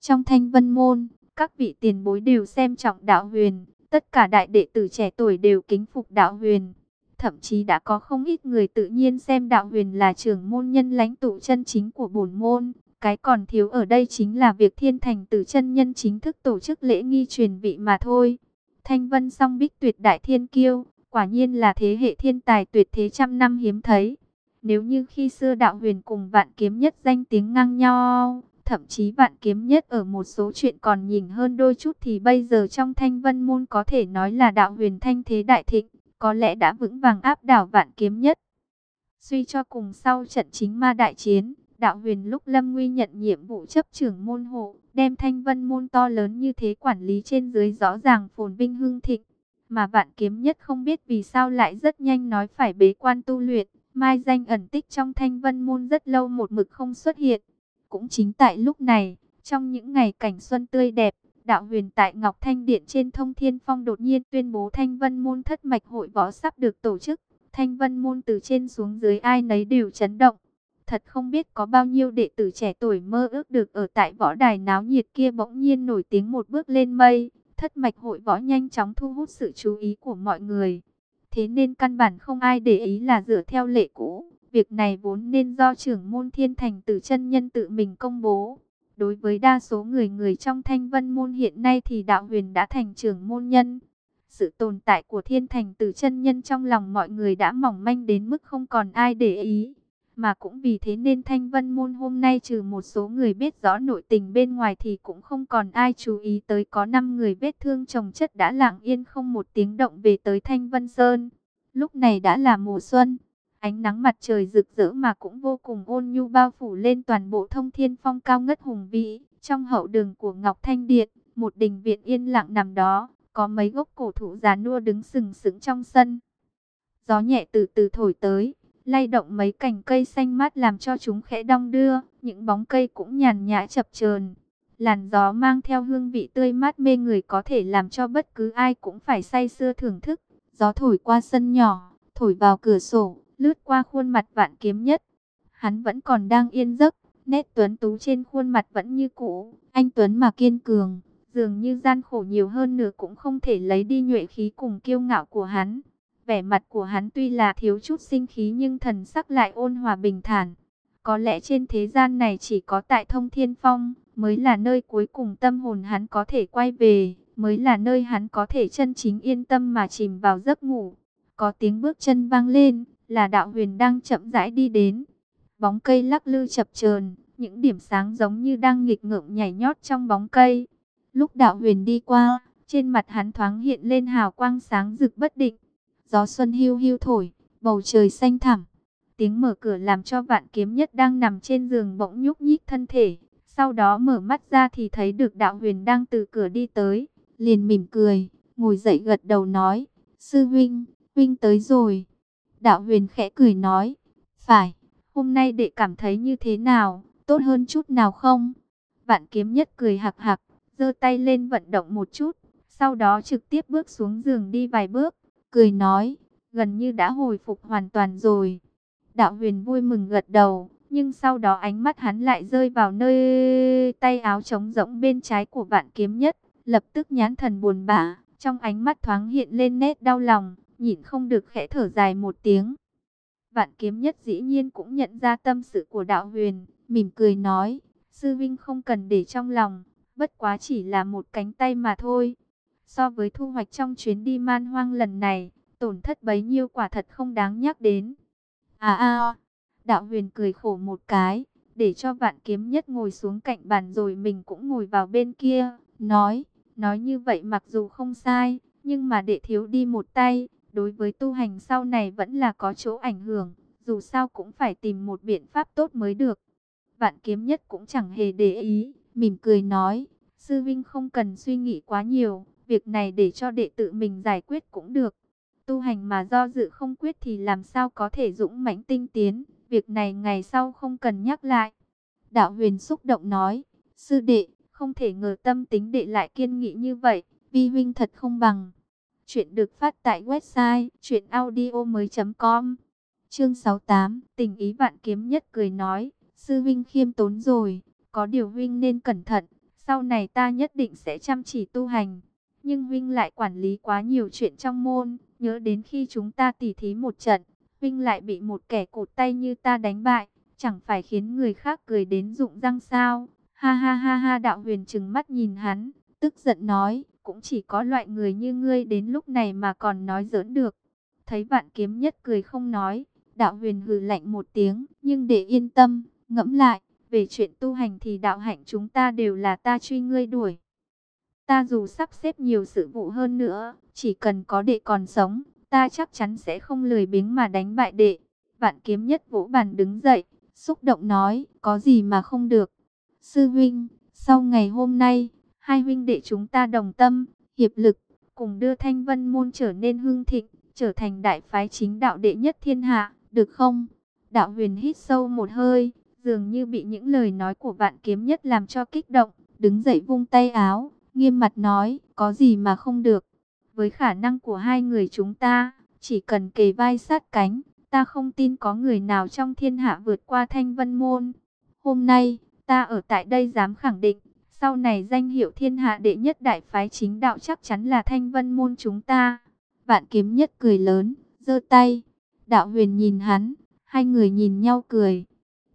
Speaker 1: Trong thanh vân môn, các vị tiền bối đều xem trọng đạo huyền, tất cả đại đệ tử trẻ tuổi đều kính phục đạo huyền. Thậm chí đã có không ít người tự nhiên xem đạo huyền là trưởng môn nhân lãnh tụ chân chính của bổn môn. Cái còn thiếu ở đây chính là việc thiên thành tử chân nhân chính thức tổ chức lễ nghi truyền vị mà thôi. Thanh vân song bích tuyệt đại thiên kiêu, quả nhiên là thế hệ thiên tài tuyệt thế trăm năm hiếm thấy. Nếu như khi xưa đạo huyền cùng vạn kiếm nhất danh tiếng ngang nhau, thậm chí vạn kiếm nhất ở một số chuyện còn nhìn hơn đôi chút thì bây giờ trong thanh vân môn có thể nói là đạo huyền thanh thế đại thịnh, có lẽ đã vững vàng áp đảo vạn kiếm nhất. Suy cho cùng sau trận chính ma đại chiến, đạo huyền lúc lâm nguy nhận nhiệm vụ chấp trưởng môn hộ, đem thanh vân môn to lớn như thế quản lý trên dưới rõ ràng phồn vinh hưng thịnh. Mà vạn kiếm nhất không biết vì sao lại rất nhanh nói phải bế quan tu luyện. Mai danh ẩn tích trong thanh vân môn rất lâu một mực không xuất hiện. Cũng chính tại lúc này, trong những ngày cảnh xuân tươi đẹp, đạo huyền tại Ngọc Thanh Điện trên thông thiên phong đột nhiên tuyên bố thanh vân môn thất mạch hội võ sắp được tổ chức. Thanh vân môn từ trên xuống dưới ai nấy đều chấn động. Thật không biết có bao nhiêu đệ tử trẻ tuổi mơ ước được ở tại võ đài náo nhiệt kia bỗng nhiên nổi tiếng một bước lên mây. Thất mạch hội võ nhanh chóng thu hút sự chú ý của mọi người. Thế nên căn bản không ai để ý là dựa theo lệ cũ. Việc này vốn nên do trưởng môn thiên thành tử chân nhân tự mình công bố. Đối với đa số người người trong thanh vân môn hiện nay thì đạo huyền đã thành trưởng môn nhân. Sự tồn tại của thiên thành tử chân nhân trong lòng mọi người đã mỏng manh đến mức không còn ai để ý. Mà cũng vì thế nên thanh vân môn hôm nay trừ một số người biết rõ nội tình bên ngoài thì cũng không còn ai chú ý tới có 5 người vết thương chồng chất đã lặng yên không một tiếng động về tới thanh vân sơn. Lúc này đã là mùa xuân. Ánh nắng mặt trời rực rỡ mà cũng vô cùng ôn nhu bao phủ lên toàn bộ thông thiên phong cao ngất hùng vĩ. Trong hậu đường của Ngọc Thanh Điện, một đình viện yên lặng nằm đó, có mấy gốc cổ thụ già nua đứng sừng sững trong sân. Gió nhẹ từ từ thổi tới, lay động mấy cành cây xanh mát làm cho chúng khẽ đong đưa, những bóng cây cũng nhàn nhã chập chờn. Làn gió mang theo hương vị tươi mát mê người có thể làm cho bất cứ ai cũng phải say sưa thưởng thức. Gió thổi qua sân nhỏ, thổi vào cửa sổ, lướt qua khuôn mặt vạn kiếm nhất. Hắn vẫn còn đang yên giấc, nét tuấn tú trên khuôn mặt vẫn như cũ, anh tuấn mà kiên cường, dường như gian khổ nhiều hơn nữa cũng không thể lấy đi nhuệ khí cùng kiêu ngạo của hắn. Vẻ mặt của hắn tuy là thiếu chút sinh khí nhưng thần sắc lại ôn hòa bình thản. Có lẽ trên thế gian này chỉ có tại Thông Thiên Phong mới là nơi cuối cùng tâm hồn hắn có thể quay về, mới là nơi hắn có thể chân chính yên tâm mà chìm vào giấc ngủ. Có tiếng bước chân vang lên, là đạo huyền đang chậm rãi đi đến. Bóng cây lắc lư chập chờn, những điểm sáng giống như đang nghịch ngợm nhảy nhót trong bóng cây. Lúc đạo huyền đi qua, trên mặt hắn thoáng hiện lên hào quang sáng rực bất định. Gió xuân hưu hưu thổi, bầu trời xanh thẳm. Tiếng mở cửa làm cho vạn kiếm nhất đang nằm trên giường bỗng nhúc nhích thân thể. Sau đó mở mắt ra thì thấy được đạo huyền đang từ cửa đi tới. Liền mỉm cười, ngồi dậy gật đầu nói. Sư Vinh, Vinh tới rồi. Đạo huyền khẽ cười nói. Phải, hôm nay đệ cảm thấy như thế nào, tốt hơn chút nào không? Vạn kiếm nhất cười hạc hạc, giơ tay lên vận động một chút. Sau đó trực tiếp bước xuống giường đi vài bước cười nói, gần như đã hồi phục hoàn toàn rồi. Đạo huyền vui mừng gật đầu, nhưng sau đó ánh mắt hắn lại rơi vào nơi tay áo trống rỗng bên trái của vạn kiếm nhất, lập tức nhãn thần buồn bã, trong ánh mắt thoáng hiện lên nét đau lòng, nhìn không được khẽ thở dài một tiếng. Vạn kiếm nhất dĩ nhiên cũng nhận ra tâm sự của đạo huyền, mỉm cười nói, sư vinh không cần để trong lòng, bất quá chỉ là một cánh tay mà thôi. So với thu hoạch trong chuyến đi man hoang lần này, tổn thất bấy nhiêu quả thật không đáng nhắc đến. À à, đạo huyền cười khổ một cái, để cho vạn kiếm nhất ngồi xuống cạnh bàn rồi mình cũng ngồi vào bên kia, nói, nói như vậy mặc dù không sai, nhưng mà để thiếu đi một tay, đối với tu hành sau này vẫn là có chỗ ảnh hưởng, dù sao cũng phải tìm một biện pháp tốt mới được. Vạn kiếm nhất cũng chẳng hề để ý, mỉm cười nói, sư vinh không cần suy nghĩ quá nhiều, Việc này để cho đệ tự mình giải quyết cũng được. Tu hành mà do dự không quyết thì làm sao có thể dũng mãnh tinh tiến. Việc này ngày sau không cần nhắc lại. Đạo huyền xúc động nói. Sư đệ, không thể ngờ tâm tính đệ lại kiên nghị như vậy. Vi huynh thật không bằng. Chuyện được phát tại website chuyenaudio.com Chương 68 Tình ý vạn kiếm nhất cười nói. Sư huynh khiêm tốn rồi. Có điều huynh nên cẩn thận. Sau này ta nhất định sẽ chăm chỉ tu hành nhưng Vinh lại quản lý quá nhiều chuyện trong môn, nhớ đến khi chúng ta tỉ thí một trận, Vinh lại bị một kẻ cột tay như ta đánh bại, chẳng phải khiến người khác cười đến rụng răng sao. Ha ha ha ha đạo huyền trừng mắt nhìn hắn, tức giận nói, cũng chỉ có loại người như ngươi đến lúc này mà còn nói giỡn được. Thấy vạn kiếm nhất cười không nói, đạo huyền hừ lạnh một tiếng, nhưng để yên tâm, ngẫm lại, về chuyện tu hành thì đạo hạnh chúng ta đều là ta truy ngươi đuổi. Ta dù sắp xếp nhiều sự vụ hơn nữa, chỉ cần có đệ còn sống, ta chắc chắn sẽ không lười biếng mà đánh bại đệ. Vạn kiếm nhất vỗ bàn đứng dậy, xúc động nói, có gì mà không được. Sư huynh, sau ngày hôm nay, hai huynh đệ chúng ta đồng tâm, hiệp lực, cùng đưa thanh vân môn trở nên hưng thịnh, trở thành đại phái chính đạo đệ nhất thiên hạ, được không? Đạo huyền hít sâu một hơi, dường như bị những lời nói của vạn kiếm nhất làm cho kích động, đứng dậy vung tay áo, nghiêm mặt nói, có gì mà không được. Với khả năng của hai người chúng ta, chỉ cần kề vai sát cánh, ta không tin có người nào trong thiên hạ vượt qua thanh vân môn. Hôm nay, ta ở tại đây dám khẳng định, sau này danh hiệu thiên hạ đệ nhất đại phái chính đạo chắc chắn là thanh vân môn chúng ta. Vạn kiếm nhất cười lớn, giơ tay. Đạo huyền nhìn hắn, hai người nhìn nhau cười.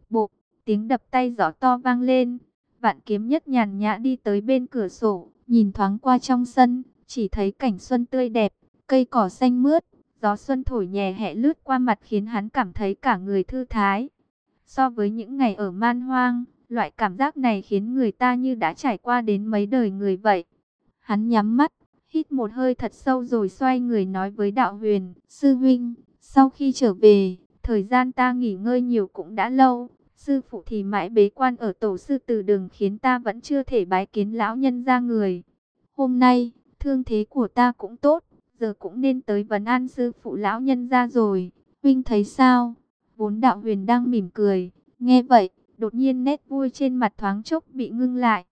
Speaker 1: Bộ, tiếng đập tay gió to vang lên. Vạn kiếm nhất nhàn nhã đi tới bên cửa sổ, nhìn thoáng qua trong sân, chỉ thấy cảnh xuân tươi đẹp, cây cỏ xanh mướt, gió xuân thổi nhẹ hẹ lướt qua mặt khiến hắn cảm thấy cả người thư thái. So với những ngày ở man hoang, loại cảm giác này khiến người ta như đã trải qua đến mấy đời người vậy. Hắn nhắm mắt, hít một hơi thật sâu rồi xoay người nói với đạo huyền, sư huynh, sau khi trở về, thời gian ta nghỉ ngơi nhiều cũng đã lâu, sư phụ thì mãi bế quan ở tổ sư từ đường khiến ta vẫn chưa thể bái kiến lão nhân ra người. Hôm nay, thương thế của ta cũng tốt, giờ cũng nên tới vấn an sư phụ lão nhân ra rồi, huynh thấy sao? Vốn đạo huyền đang mỉm cười, nghe vậy, đột nhiên nét vui trên mặt thoáng chốc bị ngưng lại.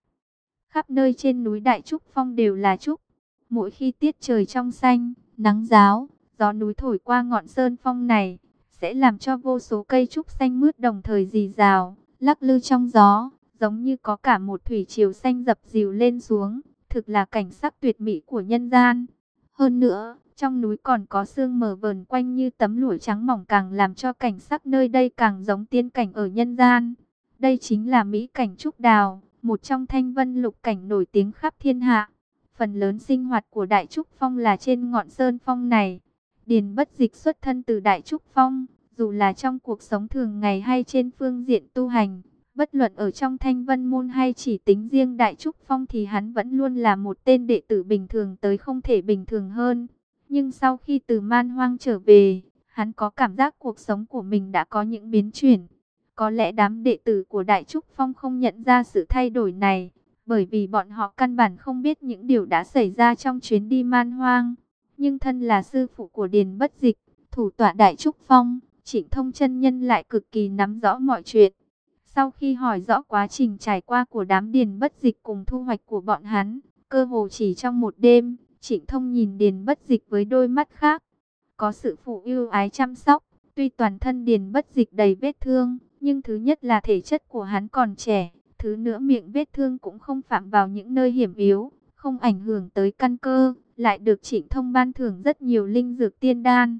Speaker 1: Khắp nơi trên núi Đại Trúc Phong đều là trúc, mỗi khi tiết trời trong xanh, nắng giáo, gió núi thổi qua ngọn sơn phong này, sẽ làm cho vô số cây trúc xanh mướt đồng thời rì rào, lắc lư trong gió, giống như có cả một thủy triều xanh dập dìu lên xuống, thực là cảnh sắc tuyệt mỹ của nhân gian. Hơn nữa, trong núi còn có sương mờ vờn quanh như tấm lụa trắng mỏng càng làm cho cảnh sắc nơi đây càng giống tiên cảnh ở nhân gian. Đây chính là mỹ cảnh trúc đào, một trong thanh vân lục cảnh nổi tiếng khắp thiên hạ. Phần lớn sinh hoạt của Đại Trúc Phong là trên ngọn sơn phong này. Điền bất dịch xuất thân từ Đại Trúc Phong, dù là trong cuộc sống thường ngày hay trên phương diện tu hành, bất luận ở trong thanh vân môn hay chỉ tính riêng Đại Trúc Phong thì hắn vẫn luôn là một tên đệ tử bình thường tới không thể bình thường hơn. Nhưng sau khi từ man hoang trở về, hắn có cảm giác cuộc sống của mình đã có những biến chuyển. Có lẽ đám đệ tử của Đại Trúc Phong không nhận ra sự thay đổi này, bởi vì bọn họ căn bản không biết những điều đã xảy ra trong chuyến đi man hoang. Nhưng thân là sư phụ của Điền Bất Dịch, thủ tọa Đại Trúc Phong, Trịnh Thông chân Nhân lại cực kỳ nắm rõ mọi chuyện. Sau khi hỏi rõ quá trình trải qua của đám Điền Bất Dịch cùng thu hoạch của bọn hắn, cơ hồ chỉ trong một đêm, Trịnh Thông nhìn Điền Bất Dịch với đôi mắt khác. Có sự phụ yêu ái chăm sóc, tuy toàn thân Điền Bất Dịch đầy vết thương, nhưng thứ nhất là thể chất của hắn còn trẻ, thứ nữa miệng vết thương cũng không phạm vào những nơi hiểm yếu, không ảnh hưởng tới căn cơ, lại được Trịnh Thông ban thưởng rất nhiều linh dược tiên đan.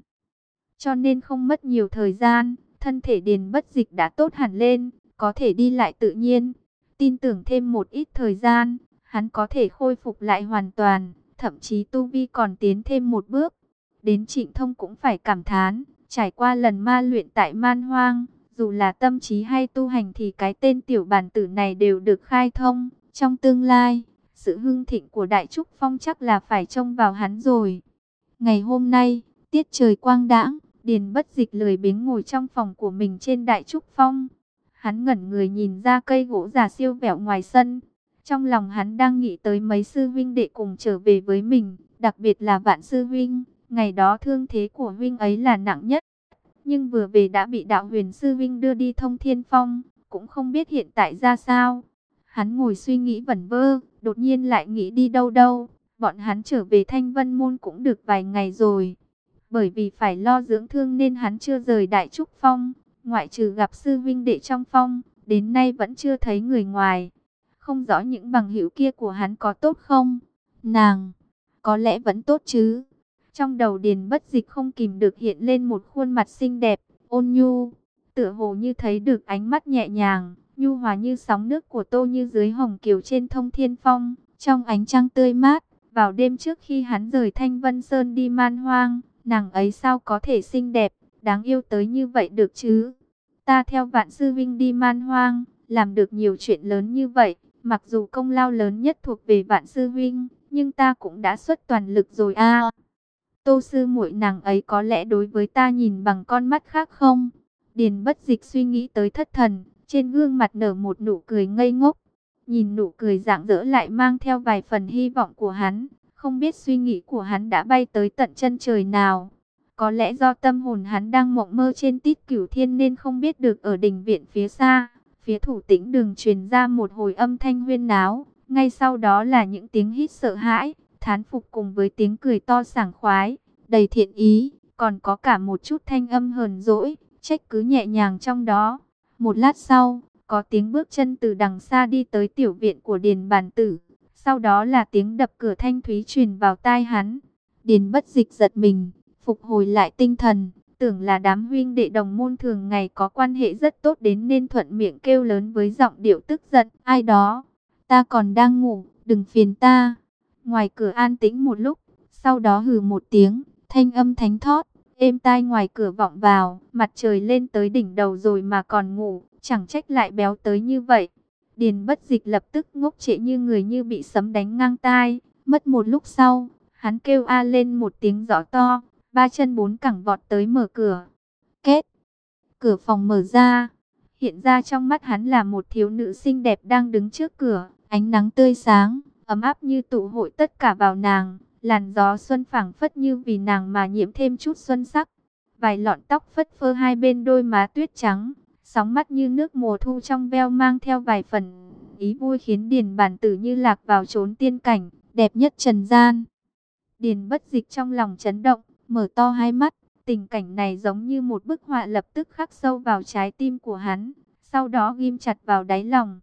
Speaker 1: Cho nên không mất nhiều thời gian, thân thể Điền Bất Dịch đã tốt hẳn lên, có thể đi lại tự nhiên. Tin tưởng thêm một ít thời gian, hắn có thể khôi phục lại hoàn toàn, thậm chí tu vi còn tiến thêm một bước. Đến Trịnh Thông cũng phải cảm thán, trải qua lần ma luyện tại Man Hoang, dù là tâm trí hay tu hành thì cái tên tiểu bản tử này đều được khai thông. Trong tương lai, sự hưng thịnh của Đại Trúc Phong chắc là phải trông vào hắn rồi. Ngày hôm nay, tiết trời quang đãng, Điền bất dịch lười biếng ngồi trong phòng của mình trên Đại Trúc Phong. Hắn ngẩn người nhìn ra cây gỗ già siêu vẹo ngoài sân. Trong lòng hắn đang nghĩ tới mấy sư huynh đệ cùng trở về với mình, đặc biệt là vạn sư huynh. Ngày đó thương thế của huynh ấy là nặng nhất nhưng vừa về đã bị đạo huyền sư vinh đưa đi thông thiên phong, cũng không biết hiện tại ra sao. Hắn ngồi suy nghĩ vẩn vơ, đột nhiên lại nghĩ đi đâu đâu, bọn hắn trở về thanh vân môn cũng được vài ngày rồi. Bởi vì phải lo dưỡng thương nên hắn chưa rời đại trúc phong, ngoại trừ gặp sư vinh đệ trong phong, đến nay vẫn chưa thấy người ngoài. Không rõ những bằng hữu kia của hắn có tốt không? Nàng, có lẽ vẫn tốt chứ. Trong đầu Điền Bất Dịch không kìm được hiện lên một khuôn mặt xinh đẹp, ôn nhu, tựa hồ như thấy được ánh mắt nhẹ nhàng, nhu hòa như sóng nước của Tô Như dưới hồng kiều trên thông thiên phong, trong ánh trăng tươi mát, vào đêm trước khi hắn rời Thanh Vân Sơn đi man hoang, nàng ấy sao có thể xinh đẹp, đáng yêu tới như vậy được chứ? Ta theo vạn sư vinh đi man hoang, làm được nhiều chuyện lớn như vậy, mặc dù công lao lớn nhất thuộc về vạn sư vinh, nhưng ta cũng đã xuất toàn lực rồi a. Tô sư muội nàng ấy có lẽ đối với ta nhìn bằng con mắt khác không? Điền bất dịch suy nghĩ tới thất thần, trên gương mặt nở một nụ cười ngây ngốc. Nhìn nụ cười rạng rỡ lại mang theo vài phần hy vọng của hắn, Không biết suy nghĩ của hắn đã bay tới tận chân trời nào. Có lẽ do tâm hồn hắn đang mộng mơ trên tít cửu thiên nên không biết được ở đỉnh viện phía xa. Phía thủ tĩnh đường truyền ra một hồi âm thanh huyên náo. Ngay sau đó là những tiếng hít sợ hãi, thán phục cùng với tiếng cười to sảng khoái, đầy thiện ý. Còn có cả một chút thanh âm hờn dỗi, trách cứ nhẹ nhàng trong đó. Một lát sau, có tiếng bước chân từ đằng xa đi tới tiểu viện của Điền Bản Tử. Sau đó là tiếng đập cửa thanh thúy truyền vào tai hắn. Điền bất dịch giật mình, phục hồi lại tinh thần. Tưởng là đám huynh đệ đồng môn thường ngày có quan hệ rất tốt đến nên thuận miệng kêu lớn với giọng điệu tức giận. Ai đó, ta còn đang ngủ, đừng phiền ta. Ngoài cửa an tĩnh một lúc, sau đó hừ một tiếng, thanh âm thánh thót. Êm tai ngoài cửa vọng vào, mặt trời lên tới đỉnh đầu rồi mà còn ngủ, chẳng trách lại béo tới như vậy. Điền bất dịch lập tức ngốc trệ như người như bị sấm đánh ngang tai. Mất một lúc sau, hắn kêu a lên một tiếng rõ to, ba chân bốn cẳng vọt tới mở cửa. Kết, cửa phòng mở ra, hiện ra trong mắt hắn là một thiếu nữ xinh đẹp đang đứng trước cửa, ánh nắng tươi sáng, ấm áp như tụ hội tất cả vào nàng. Làn gió xuân phảng phất như vì nàng mà nhiễm thêm chút xuân sắc. Vài lọn tóc phất phơ hai bên đôi má tuyết trắng, sóng mắt như nước mùa thu trong veo mang theo vài phần ý vui khiến Điền bản tử như lạc vào chốn tiên cảnh, đẹp nhất trần gian. Điền bất dịch trong lòng chấn động, mở to hai mắt, tình cảnh này giống như một bức họa lập tức khắc sâu vào trái tim của hắn, sau đó ghim chặt vào đáy lòng.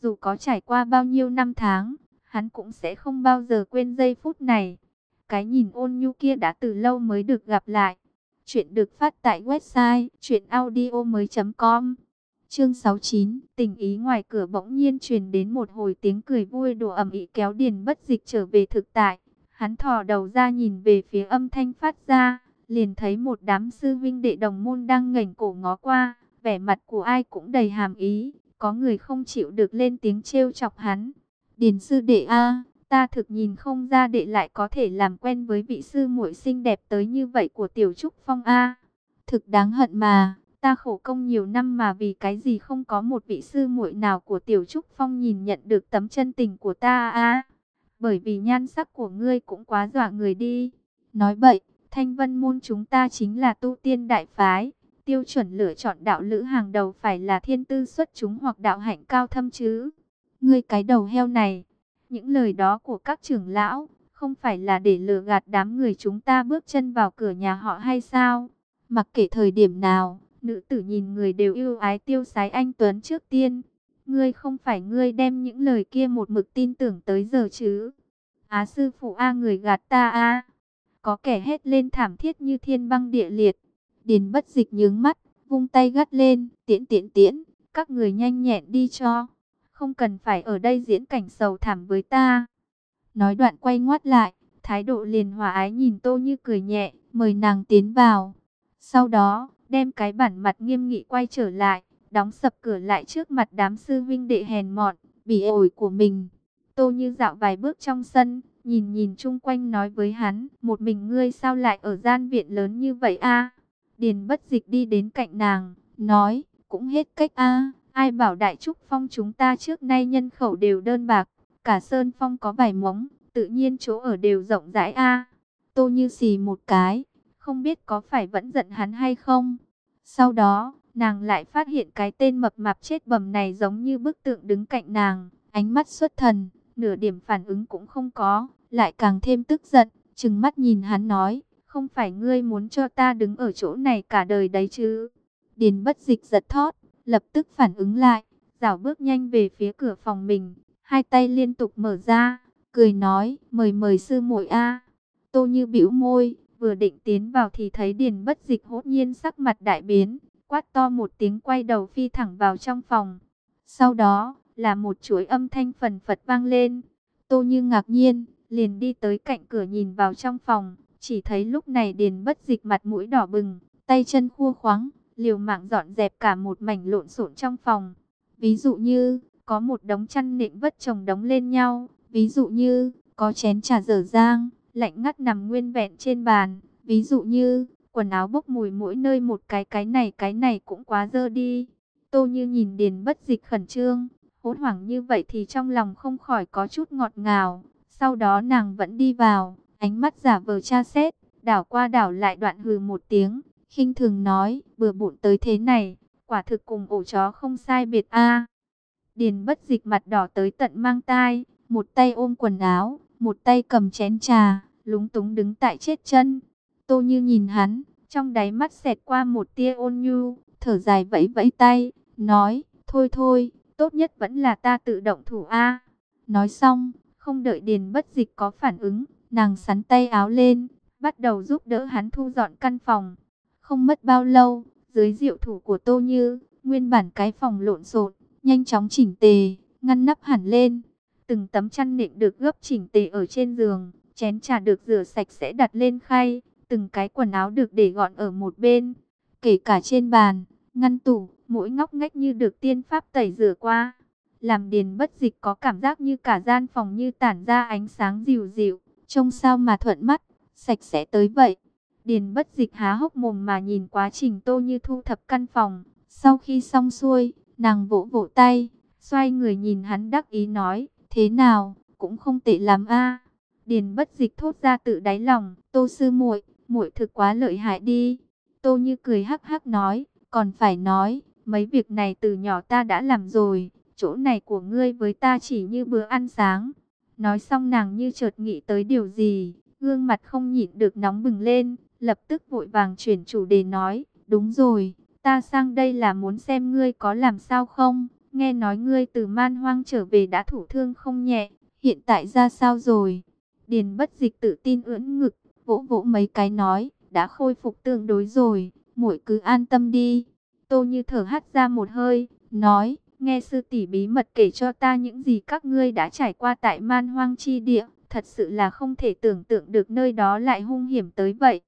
Speaker 1: Dù có trải qua bao nhiêu năm tháng, hắn cũng sẽ không bao giờ quên giây phút này. Cái nhìn ôn nhu kia đã từ lâu mới được gặp lại. Chuyện được phát tại website chuyenaudio.com Chương 69, tình ý ngoài cửa bỗng nhiên truyền đến một hồi tiếng cười vui đùa ẩm ĩ kéo Điền bất dịch trở về thực tại. Hắn thò đầu ra nhìn về phía âm thanh phát ra, liền thấy một đám sư vinh đệ đồng môn đang ngẩng cổ ngó qua, vẻ mặt của ai cũng đầy hàm ý, có người không chịu được lên tiếng trêu chọc hắn. Điền sư đệ A, Ta thực nhìn không ra đệ lại có thể làm quen với vị sư muội xinh đẹp tới như vậy của Tiểu Trúc Phong A. Thực đáng hận mà, ta khổ công nhiều năm mà vì cái gì không có một vị sư muội nào của Tiểu Trúc Phong nhìn nhận được tấm chân tình của ta A. Bởi vì nhan sắc của ngươi cũng quá dọa người đi. Nói vậy thanh vân môn chúng ta chính là tu tiên đại phái. Tiêu chuẩn lựa chọn đạo lữ hàng đầu phải là thiên tư xuất chúng hoặc đạo hạnh cao thâm chứ. Ngươi cái đầu heo này những lời đó của các trưởng lão, không phải là để lừa gạt đám người chúng ta bước chân vào cửa nhà họ hay sao? Mặc kệ thời điểm nào, nữ tử nhìn người đều yêu ái tiêu sái anh Tuấn trước tiên. Ngươi không phải ngươi đem những lời kia một mực tin tưởng tới giờ chứ? Á sư phụ A người gạt ta A. Có kẻ hét lên thảm thiết như thiên băng địa liệt. Điền bất dịch nhướng mắt, vung tay gắt lên, tiễn tiễn tiễn, các người nhanh nhẹn đi cho không cần phải ở đây diễn cảnh sầu thảm với ta. Nói đoạn quay ngoắt lại, thái độ liền hòa ái nhìn tô như cười nhẹ, mời nàng tiến vào. Sau đó, đem cái bản mặt nghiêm nghị quay trở lại, đóng sập cửa lại trước mặt đám sư vinh đệ hèn mọn, bỉ ổi của mình. Tô như dạo vài bước trong sân, nhìn nhìn chung quanh nói với hắn, một mình ngươi sao lại ở gian viện lớn như vậy a? Điền bất dịch đi đến cạnh nàng, nói, cũng hết cách a. Ai bảo Đại Trúc Phong chúng ta trước nay nhân khẩu đều đơn bạc, cả Sơn Phong có vài móng, tự nhiên chỗ ở đều rộng rãi a. Tô Như xì một cái, không biết có phải vẫn giận hắn hay không. Sau đó, nàng lại phát hiện cái tên mập mạp chết bầm này giống như bức tượng đứng cạnh nàng, ánh mắt xuất thần, nửa điểm phản ứng cũng không có, lại càng thêm tức giận, trừng mắt nhìn hắn nói, không phải ngươi muốn cho ta đứng ở chỗ này cả đời đấy chứ. Điền bất dịch giật thót, lập tức phản ứng lại, dảo bước nhanh về phía cửa phòng mình, hai tay liên tục mở ra, cười nói, mời mời sư muội a. Tô Như bĩu môi, vừa định tiến vào thì thấy Điền Bất Dịch hốt nhiên sắc mặt đại biến, quát to một tiếng quay đầu phi thẳng vào trong phòng. Sau đó, là một chuỗi âm thanh phần phật vang lên. Tô Như ngạc nhiên, liền đi tới cạnh cửa nhìn vào trong phòng, chỉ thấy lúc này Điền Bất Dịch mặt mũi đỏ bừng, tay chân khua khoáng, liều mạng dọn dẹp cả một mảnh lộn xộn trong phòng. Ví dụ như, có một đống chăn nệm vất chồng đóng lên nhau. Ví dụ như, có chén trà dở dang, lạnh ngắt nằm nguyên vẹn trên bàn. Ví dụ như, quần áo bốc mùi mỗi nơi một cái cái này cái này cũng quá dơ đi. Tô như nhìn điền bất dịch khẩn trương, hốt hoảng như vậy thì trong lòng không khỏi có chút ngọt ngào. Sau đó nàng vẫn đi vào, ánh mắt giả vờ tra xét, đảo qua đảo lại đoạn hừ một tiếng, khinh thường nói, bừa bộn tới thế này, quả thực cùng ổ chó không sai biệt a. Điền bất dịch mặt đỏ tới tận mang tai, một tay ôm quần áo, một tay cầm chén trà, lúng túng đứng tại chết chân. Tô như nhìn hắn, trong đáy mắt xẹt qua một tia ôn nhu, thở dài vẫy vẫy tay, nói, thôi thôi, tốt nhất vẫn là ta tự động thủ A. Nói xong, không đợi điền bất dịch có phản ứng, nàng sắn tay áo lên, bắt đầu giúp đỡ hắn thu dọn căn phòng. Không mất bao lâu, dưới diệu thủ của Tô Như, nguyên bản cái phòng lộn xộn, nhanh chóng chỉnh tề, ngăn nắp hẳn lên. Từng tấm chăn nệm được gấp chỉnh tề ở trên giường, chén trà được rửa sạch sẽ đặt lên khay, từng cái quần áo được để gọn ở một bên, kể cả trên bàn, ngăn tủ, mỗi ngóc ngách như được tiên pháp tẩy rửa qua. Làm điền bất dịch có cảm giác như cả gian phòng như tản ra ánh sáng dịu dịu, trông sao mà thuận mắt, sạch sẽ tới vậy. Điền bất dịch há hốc mồm mà nhìn quá trình tô như thu thập căn phòng. Sau khi xong xuôi, nàng vỗ vỗ tay, xoay người nhìn hắn đắc ý nói, thế nào, cũng không tệ lắm a. Điền bất dịch thốt ra tự đáy lòng, tô sư muội, muội thực quá lợi hại đi. Tô như cười hắc hắc nói, còn phải nói, mấy việc này từ nhỏ ta đã làm rồi, chỗ này của ngươi với ta chỉ như bữa ăn sáng. Nói xong nàng như chợt nghĩ tới điều gì, gương mặt không nhịn được nóng bừng lên, lập tức vội vàng chuyển chủ đề nói, đúng rồi, ta sang đây là muốn xem ngươi có làm sao không, nghe nói ngươi từ man hoang trở về đã thủ thương không nhẹ, hiện tại ra sao rồi? Điền bất dịch tự tin ưỡn ngực, vỗ vỗ mấy cái nói, đã khôi phục tương đối rồi, muội cứ an tâm đi. Tô như thở hắt ra một hơi, nói, nghe sư tỷ bí mật kể cho ta những gì các ngươi đã trải qua tại man hoang chi địa, thật sự là không thể tưởng tượng được nơi đó lại hung hiểm tới vậy.